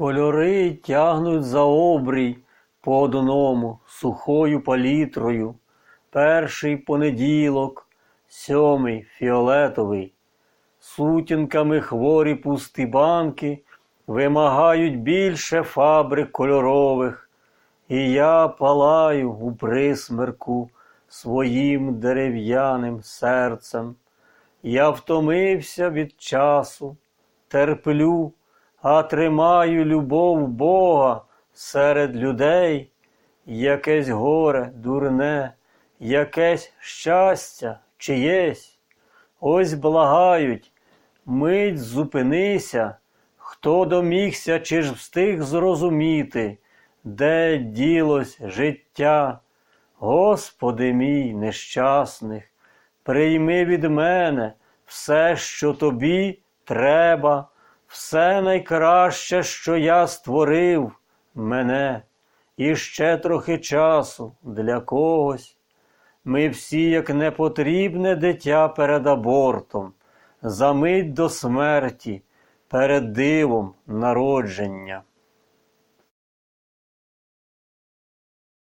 Кольори тягнуть за обрій по одному сухою палітрою. Перший понеділок, сьомий фіолетовий. Сутінками хворі пусті банки вимагають більше фабрик кольорових, і я палаю у присмерку своїм дерев'яним серцем. Я втомився від часу, терплю, а тримаю любов Бога серед людей, якесь горе дурне, якесь щастя чиєсь. Ось благають, мить зупинися, хто домігся, чи ж встиг зрозуміти, де ділось життя. Господи мій нещасних, прийми від мене все, що тобі треба, все найкраще, що я створив мене, і ще трохи часу для когось. Ми всі, як непотрібне дитя перед абортом, за мить до смерті, перед дивом народження.